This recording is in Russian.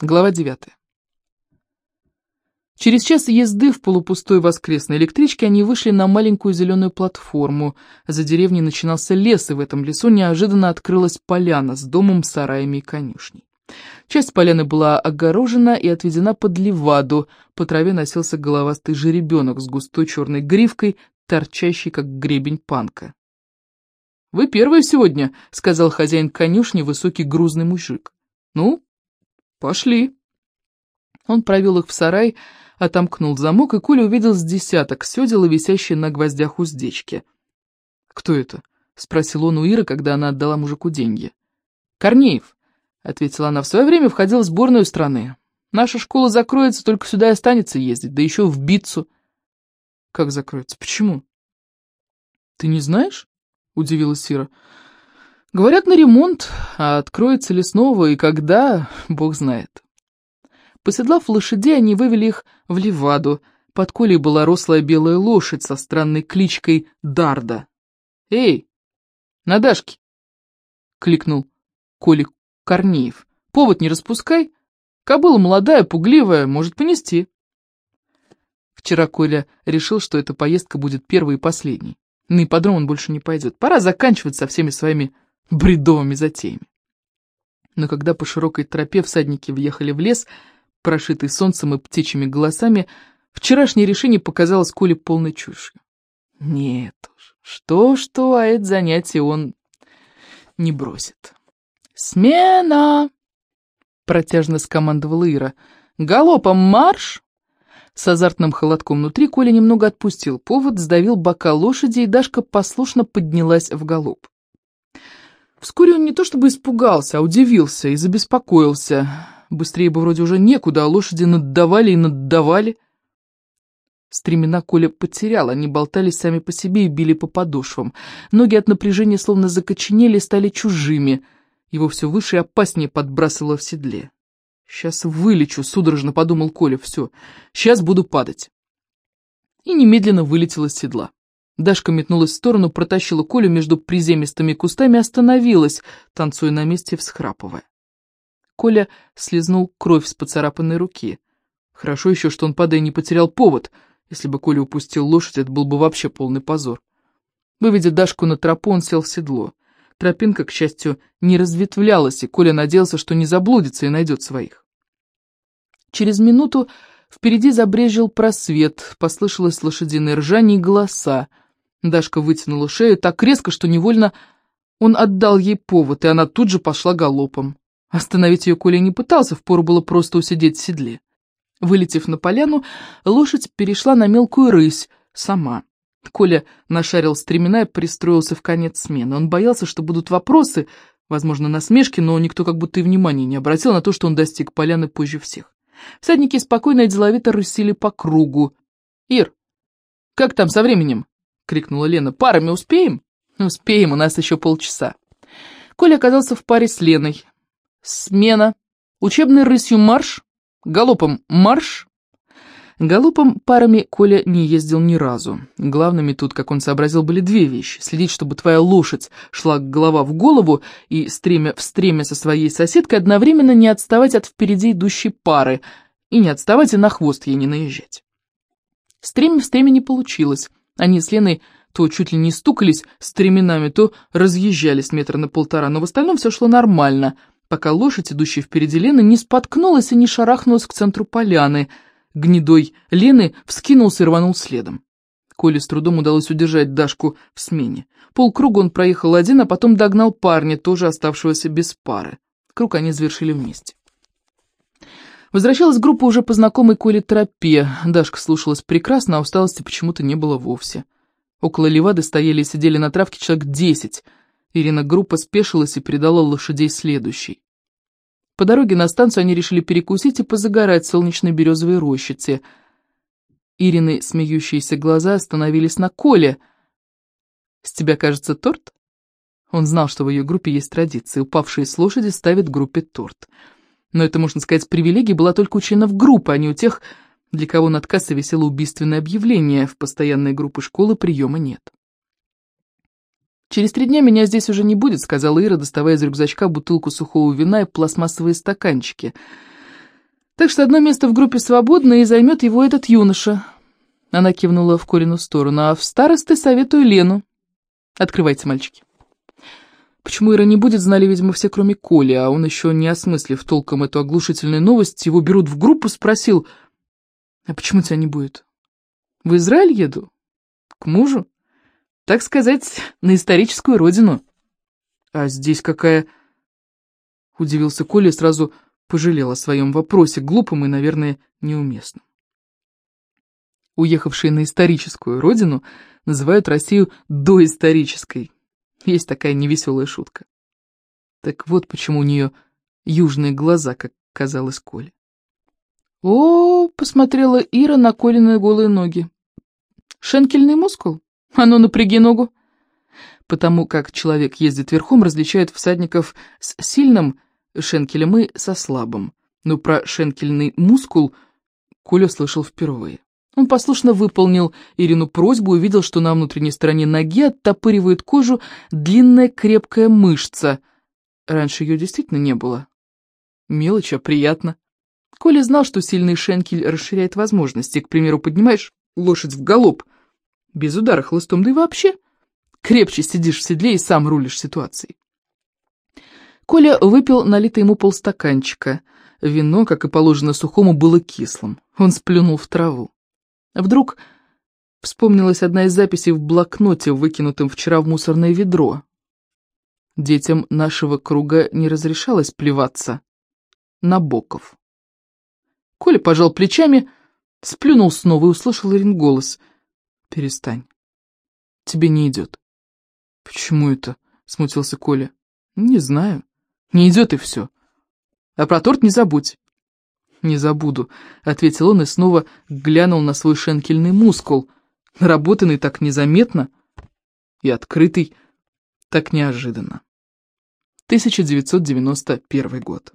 Глава 9. Через час езды в полупустой воскресной электричке они вышли на маленькую зеленую платформу. За деревней начинался лес, и в этом лесу неожиданно открылась поляна с домом, сараями и конюшней. Часть поляны была огорожена и отведена под ливаду, по траве носился головастый жеребенок с густой черной гривкой, торчащий, как гребень панка. «Вы первые сегодня», — сказал хозяин конюшни, высокий грузный мужик. «Ну, пошли». Он провел их в сарай, отомкнул замок, и Коля увидел с десяток седел, висящие на гвоздях уздечки. «Кто это?» — спросил он у Иры, когда она отдала мужику деньги. «Корнеев», — ответила она, — «в свое время входил в сборную страны. Наша школа закроется, только сюда и останется ездить, да еще в Битцу». «Как закроется? Почему?» «Ты не знаешь?» — удивилась Сира. «Говорят, на ремонт, а откроется ли снова и когда, бог знает». Поседлав лошадей, они вывели их в Леваду. Под Колей была рослая белая лошадь со странной кличкой Дарда. «Эй, на Дашке!» — кликнул Коля Корнеев. «Повод не распускай. Кобыла молодая, пугливая, может понести». Вчера Коля решил, что эта поездка будет первой и последней. На ипподром он больше не пойдет. Пора заканчивать со всеми своими бредовыми затеями. Но когда по широкой тропе всадники въехали в лес, прошитый солнцем и птичьими голосами, вчерашнее решение показалось Коле полной чушью. Нет уж, что-что, а это занятие он не бросит. «Смена!» — протяжно скомандовала Ира. «Галопом марш!» С азартным холодком внутри Коля немного отпустил повод, сдавил бока лошади, и Дашка послушно поднялась в галоп. Вскоре он не то чтобы испугался, а удивился и забеспокоился. Быстрее бы вроде уже некуда, а лошади наддавали и наддавали. Стремена Коля потерял, они болтались сами по себе и били по подошвам. Ноги от напряжения словно закоченели, стали чужими. Его все выше и опаснее подбрасывало в седле. «Сейчас вылечу», — судорожно подумал Коля, — «все, сейчас буду падать». И немедленно вылетел из седла. Дашка метнулась в сторону, протащила Колю между приземистыми кустами, остановилась, танцуя на месте, всхрапывая. Коля слезнул кровь с поцарапанной руки. Хорошо еще, что он, падая, не потерял повод. Если бы Коля упустил лошадь, это был бы вообще полный позор. Выведя Дашку на тропу, он сел в седло. Тропинка, к счастью, не разветвлялась, и Коля надеялся, что не заблудится и найдет своих. Через минуту впереди забрежил просвет, послышалось лошадиное ржание и голоса. Дашка вытянула шею так резко, что невольно он отдал ей повод, и она тут же пошла галопом. Остановить ее Коля не пытался, впору было просто усидеть в седле. Вылетев на поляну, лошадь перешла на мелкую рысь, сама. Коля нашарил стремена и пристроился в конец смены. Он боялся, что будут вопросы, возможно, насмешки, но никто как будто и внимания не обратил на то, что он достиг поляны позже всех. Всадники спокойно и деловито рысили по кругу. «Ир, как там со временем?» — крикнула Лена. «Парами успеем?» «Успеем, у нас еще полчаса». Коля оказался в паре с Леной. «Смена. Учебной рысью марш. Галопом марш. Галопом парами Коля не ездил ни разу. Главными тут, как он сообразил, были две вещи. Следить, чтобы твоя лошадь шла голова в голову и стремя в стремя со своей соседкой, одновременно не отставать от впереди идущей пары, и не отставать и на хвост ей не наезжать. Стремя в стреме не получилось. Они с Леной то чуть ли не стукались стременами, то разъезжались метра на полтора, но в остальном все шло нормально, пока лошадь, идущая впереди Лены, не споткнулась и не шарахнулась к центру поляны — гнедой Лены вскинулся и рванул следом. Коле с трудом удалось удержать Дашку в смене. Полкруга он проехал один, а потом догнал парня, тоже оставшегося без пары. Круг они завершили вместе. Возвращалась группа уже по знакомой Коле тропе. Дашка слушалась прекрасно, а усталости почему-то не было вовсе. Около Левады стояли и сидели на травке человек десять. Ирина группа спешилась и передала лошадей следующей. По дороге на станцию они решили перекусить и позагорать в солнечной березовой рощице. Ирины смеющиеся глаза остановились на Коле. «С тебя, кажется, торт?» Он знал, что в ее группе есть традиция. Упавшие с лошади ставят группе торт. Но это, можно сказать, привилегия была только у членов группы, а не у тех, для кого над кассой висело убийственное объявление. В постоянной группы школы приема нет. «Через три дня меня здесь уже не будет», — сказала Ира, доставая из рюкзачка бутылку сухого вина и пластмассовые стаканчики. Так что одно место в группе свободно, и займет его этот юноша. Она кивнула в Колину сторону. А в старосты советую Лену. Открывайте, мальчики. Почему Ира не будет, знали, видимо, все, кроме Коли, а он еще, не осмыслив толком эту оглушительную новость, его берут в группу, спросил, «А почему тебя не будет? В Израиль еду? К мужу? Так сказать, на историческую родину». «А здесь какая...» Удивился Коля и сразу пожалел о своем вопросе, глупым и, наверное, неуместным. Уехавшие на историческую родину называют Россию доисторической. Есть такая невеселая шутка. Так вот почему у нее южные глаза, как казалось Коле. О, посмотрела Ира на Колины голые ноги. Шенкельный мускул? А ну, напряги ногу. Потому как человек ездит верхом, различает всадников с сильным шенкелем и со слабым. Но про шенкельный мускул Коля слышал впервые. Он послушно выполнил Ирину просьбу и увидел, что на внутренней стороне ноги оттопыривает кожу длинная крепкая мышца. Раньше ее действительно не было. Мелочь, а приятно. Коля знал, что сильный шенкель расширяет возможности. К примеру, поднимаешь лошадь в галоп без удара хлыстом, да и вообще крепче сидишь в седле и сам рулишь ситуацией. Коля выпил налитый ему полстаканчика. Вино, как и положено сухому, было кислым. Он сплюнул в траву. Вдруг вспомнилась одна из записей в блокноте, выкинутом вчера в мусорное ведро. Детям нашего круга не разрешалось плеваться. на боков. Коля пожал плечами, сплюнул снова и услышал Ирин голос. «Перестань. Тебе не идет». «Почему это?» — смутился Коля. «Не знаю. Не идет и все. А про торт не забудь». «Не забуду», — ответил он и снова глянул на свой шенкельный мускул, наработанный так незаметно и открытый так неожиданно. 1991 год.